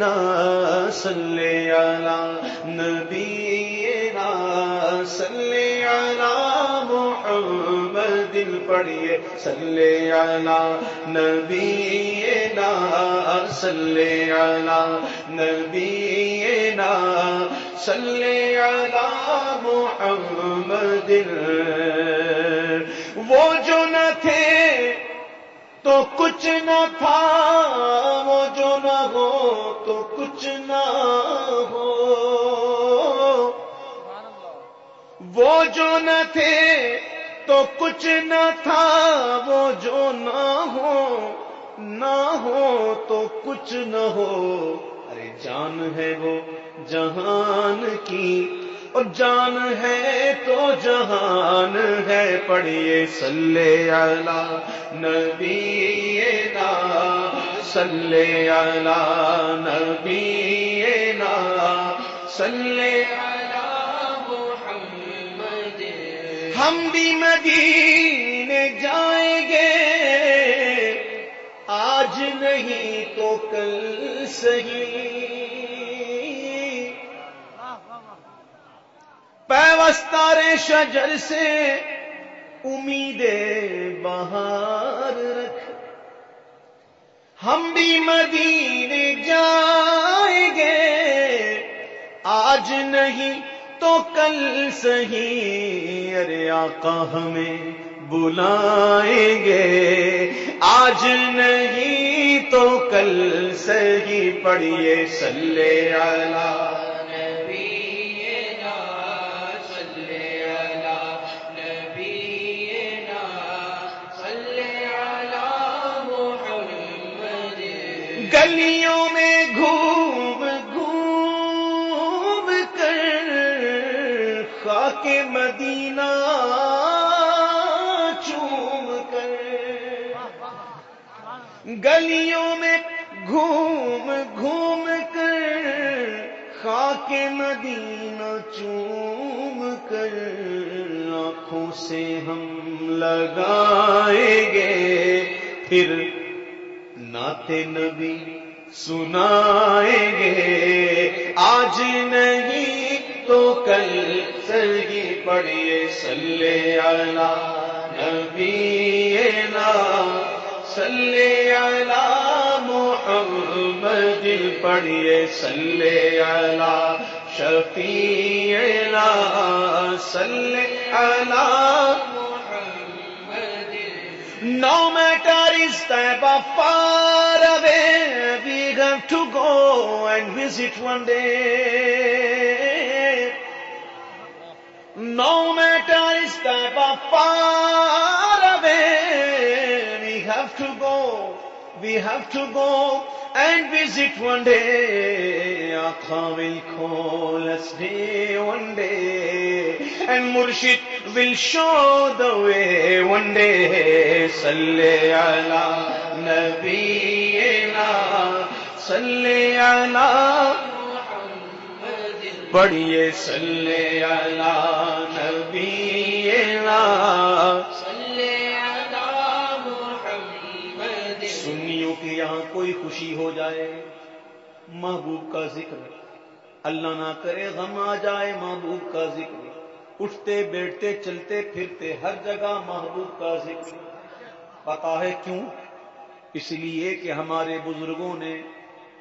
نا سلے آلہ نبی نا سلے آلہ محمد دل پڑھیے۔ سلے آلہ نبی نا سلے آلہ نبی نا سلے آلہ محمد۔ وہ جو نہ تھے تو کچھ نہ تھا، وہ جو نہ ہو تو کچھ نہ ہو۔ وہ جو نہ تھے تو کچھ نہ تھا، وہ جو نہ ہو نہ ہو تو کچھ نہ ہو۔ ارے جان ہے وہ جہان کی اور جان ہے تو جہان ہے، پڑھیے سلے آلہ نبی نا سلے آلہ نبی نا سلے ہم بھی مدینے جائیں گے، آج نہیں تو کل صحیح۔ پیوستار شجر سے امید بہار رکھ۔ ہم بھی مدینے جائیں گے۔ آج نہیں تو کل سہی۔ ارے آقا ہمیں بلائیں گے۔ آج نہیں تو کل سہی۔ پڑھیے سلے اللہ گلیوں میں گھوم گھوم کر، خاک مدینہ چوم کر، آنکھوں سے ہم لگائیں گے پھر ناتے نبی سنائیں گے آج نہیں تو کل سرگی پڑھیے سلے آلہ نبی نا سلے آپ پڑیے سلے آلہ شکیلا سلے آلہ نو میٹر استائیں پاپا روے we got to go and visit one day no matter استائیں پاپا we have to go and visit one day. Akha will call us day one day. And Murshid will show the way one day. Salli ala Nabiina. Salli ala پڑھیے صلی اللہ نبینا سنیوں کی یہاں کوئی خوشی ہو جائے۔ محبوب کا ذکر۔ اللہ نہ کرے غم آ جائے محبوب کا ذکر۔ اٹھتے، بیٹھتے، چلتے، پھرتے، ہر جگہ محبوب کا ذکر۔ پتا ہے کیوں؟ اس لیے کہ ہمارے بزرگوں نے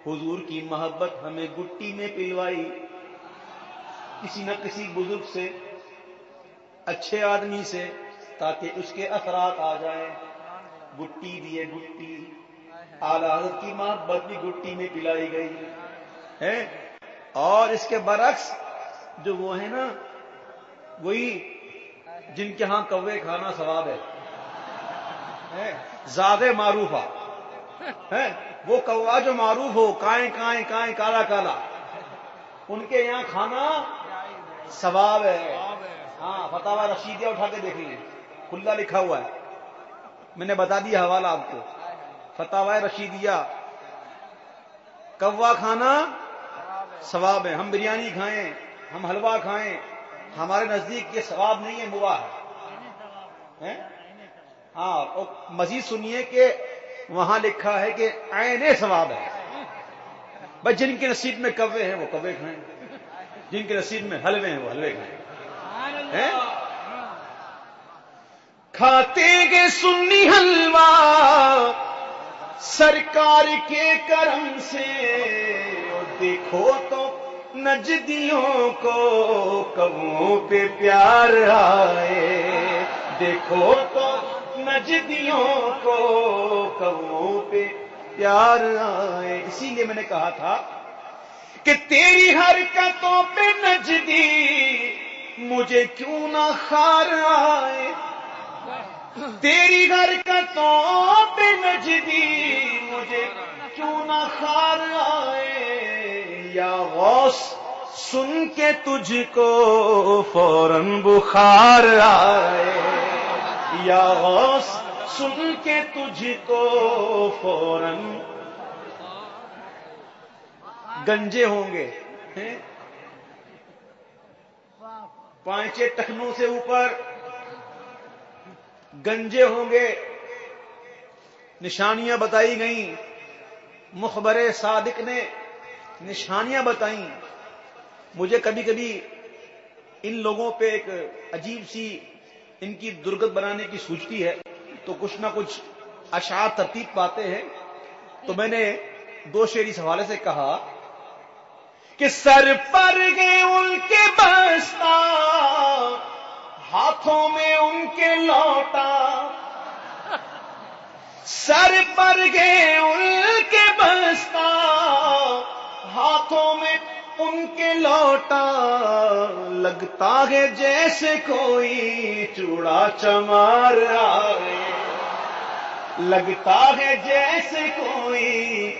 حضور کی محبت ہمیں گٹی میں پلوائی۔ کسی نہ کسی بزرگ سے، اچھے آدمی سے، تاکہ اس کے اثرات آ جائیں۔ گٹی دیے گٹی۔ حضرت کی ماں بھی گٹی میں پلائی گئی ہے۔ اور اس کے برعکس جو وہ ہے نا، وہی جن کے ہاں کوے کھانا ثواب ہے۔ زیادہ معروف ہے، وہ کوا جو معروف ہو، کائیں کائیں کائیں کالا کالا۔ ان کے یہاں کھانا ثواب ہے۔ ہاں فتح رشیدیہ اٹھا کے دیکھ لیجیے کھلا لکھا ہوا ہے۔ میں نے بتا دیا حوالہ آپ کو۔ فتح رشیدیہ۔ کوا کھانا ثواب ہے، ہم بریانی کھائیں، ہم حلوہ کھائیں، ہمارے نزدیک یہ ثواب نہیں ہے، مباح ہے۔ ہاں مزید سنیے کہ وہاں لکھا ہے کہ عین ثواب ہے۔ بھائی، جن کے نصیب میں کوے ہیں، وہ کوے کھائیں۔ جن کے نصیب میں حلوے ہیں، وہ حلوے کھائیں۔ کھاتے گے سنی حلوا سرکار کے کرم سے۔ دیکھو تو نجدیوں کو کبوں پہ پیار آئے۔ دیکھو تو نجدیوں کو کبوں پہ پیار آئے۔ اسی لیے میں نے کہا تھا کہ تیری حرکتوں پہ نجدی مجھے کیوں نہ خار آئے؟ تیری حرکتوں پہ نجدی، مجھے کیوں نہ خار آئے؟ یا غوث، سن کے تجھ کو فوراً بخار آئے۔ یا غوث، سن کے تجھ کو فوراً گنجے ہوں گے۔ پانچے ٹخنوں سے اوپر۔ گنجے ہوں گے۔ نشانیاں بتائی گئیں۔ مخبر صادق نے نشانیاں بتائیں۔ مجھے کبھی کبھی ان لوگوں پہ ایک عجیب سی ان کی درگت بنانے کی سوچتی ہے۔ تو کچھ نہ کچھ اشعار ترتیب پاتے ہیں۔ تو میں نے دو شیر اس حوالے سے کہا کہ سر پر گئے ان کے بستا ہاتھوں میں ان کے لوٹا۔ سر پر گئے ان کے بستا ہاتھوں میں ان کے لوٹا۔ لگتا ہے جیسے کوئی چوڑا چمار آئے۔ لگتا ہے جیسے کوئی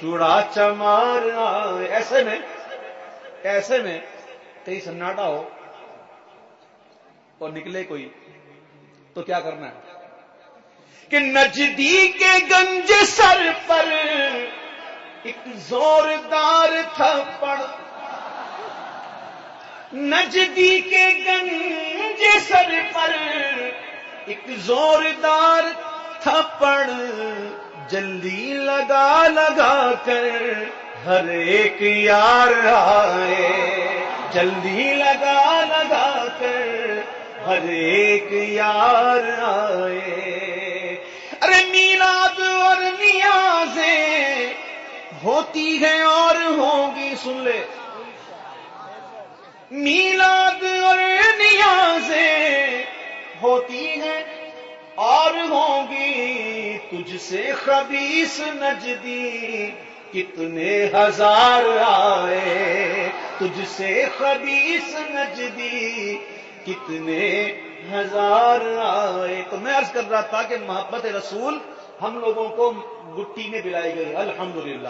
چوڑا چمار آئے۔ ایسے میں ایسے میں کہیں سناٹا ہو۔ اور نکلے کوئی؟ تو کیا کرنا ہے؟ کہ نجدی کے گنج سر پر ایک زوردار تھپڑ۔ نجدی کے گنج سر پر ایک زوردار تھپڑ۔ جلدی لگا لگا کر ہر ایک یار آئے۔ جلدی لگا ہر ایک یار آئے۔ ارے میلاد اور نیازیں ہوتی ہے اور ہوگی، سن لے۔ میلاد اور نیازیں ہوتی ہیں اور ہوگی، تجھ سے خبیس نجدی۔ کتنے ہزار آئے، تجھ سے خبیس نجدی۔ کتنے ہزار آئے۔ تو میں عرض کر رہا تھا کہ محبت رسول ہم لوگوں کو گٹی میں بلائی گئی۔ الحمدللہ۔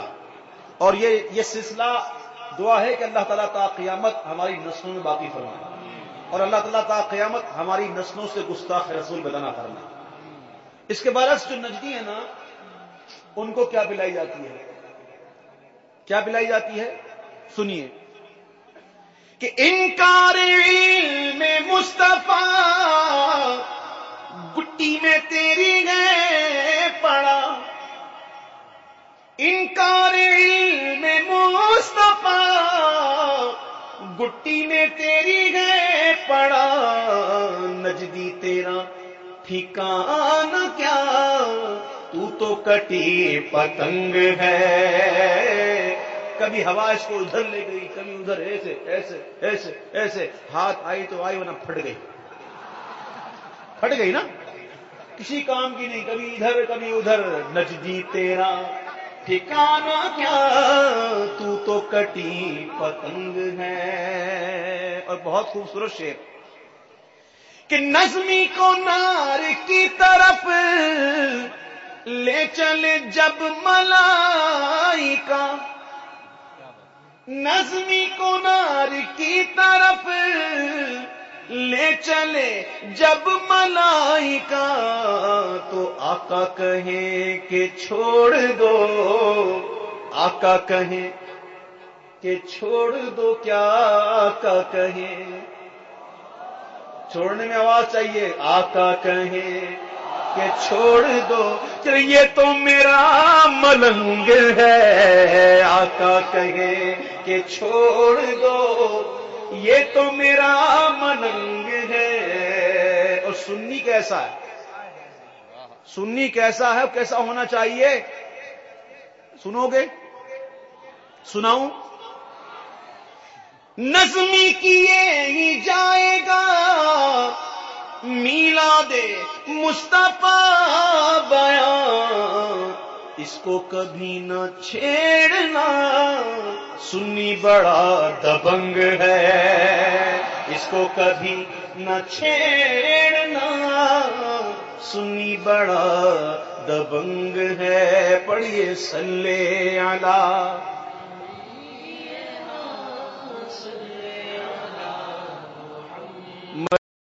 اور یہ یہ سلسلہ دعا ہے کہ اللہ تعالیٰ کا قیامت ہماری نسلوں میں باقی فرمائے۔ اور اللہ تعالیٰ کا قیامت ہماری نسلوں سے گستاخ رسول بدنا کرنا اس کے بعد جو نجدی ہیں نا، ان کو کیا پلائی جاتی ہے؟ کیا پلائی جاتی ہے؟ سنیے۔ کہ انکار علم مصطفیٰ، گٹی میں تیری گئے پڑا۔ انکار علم مصطفیٰ، گٹی میں تیری گئے پڑا۔ نجدی تیرا ٹھیکان کیا، تو تو کٹی پتنگ ہے۔ کبھی ہوا اس کو ادھر لے گئی، کبھی ادھر، ایسے ایسے ایسے ایسے۔ ہاتھ آئی تو آئی، ورنہ پھٹ گئی۔ پھٹ گئی نا؟ کسی کام کی نہیں، کبھی ادھر کبھی ادھر۔ نجدی تیرا ٹھکانا کیا؟ تو تو کٹی پتنگ ہے۔ اور بہت خوبصورت شیر کہ نظمی کو نار کی طرف لے چلے جب ملائی کا نظمی کو نار کی طرف لے چلے جب ملائی کا تو آقا کہیں کہ چھوڑ دو، آقا کہیں کہ چھوڑ دو کیا آقا کہیں؟ چھوڑنے میں آواز چاہیے، آقا کہیں کہ چھوڑ دو یہ تو میرا ملنگ ہے، آقا کہے کہ چھوڑ دو۔ یہ تو میرا ملنگ ہے۔ اور سنی کیسا ہے؟ سنی کیسا ہے؟ کیسا ہونا چاہیے؟ سنو گے؟ سناؤں؟ نظمی کیے ہی جائے گا۔ میلا دے مصطفیٰ بیان۔ اس کو کبھی نہ چھیڑنا۔ سنی بڑا دبنگ ہے۔ اس کو کبھی نہ چھیڑنا۔ سنی بڑا دبنگ ہے۔ پڑھیے سلے آلہ